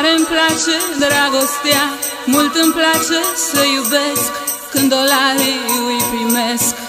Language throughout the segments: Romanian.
Tare îmi place dragostea Mult îmi place să iubesc. Când dolarii îi primesc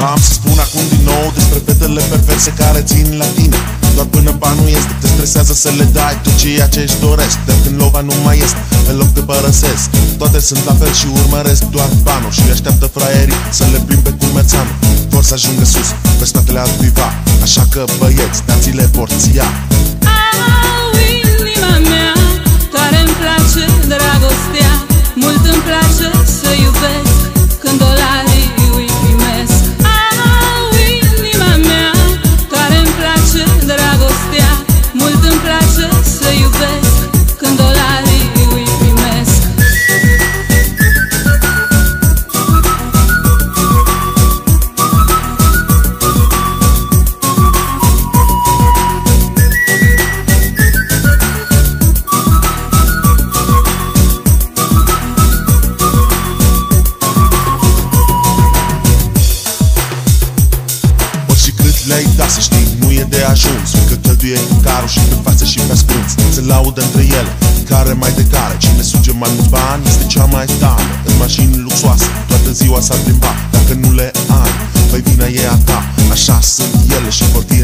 Am să spun acum din nou despre fetele perverse care țin la tine. Doar până banul este, te stresează să le dai tot ceea ce își doresc Dar când lova nu mai este, în loc te părăsesc. Toate sunt la fel și urmăresc doar banul Și așteaptă fraierii să le plimbe cu mețanul Vor să ajungă sus, pe spatele altcuiva Așa că băieți, dați-le porția. Au, ajuns. Că cheltuie cu carul și pe față și pe ascuns. Se laudă între ele, care mai de care? Cine suge mai mulți bani este cea mai tare. În mașini luxoase, toată ziua s-ar plimba Dacă nu le ai, păi vina e a ta. Așa sunt ele și vor fi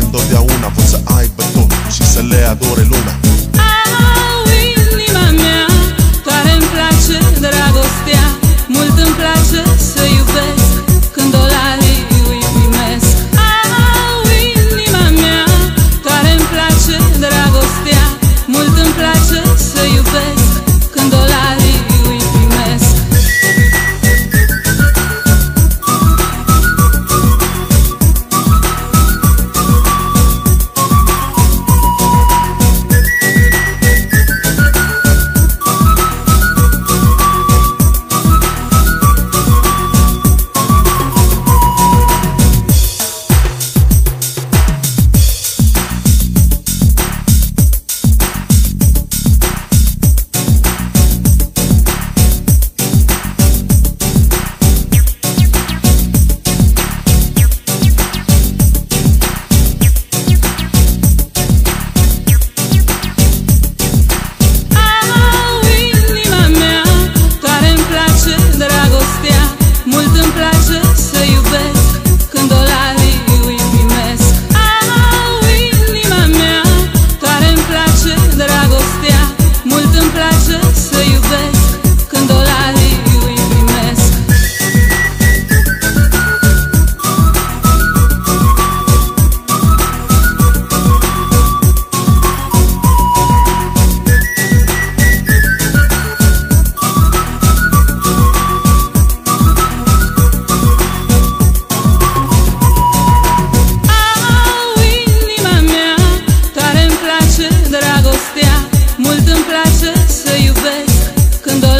te iubesc. Când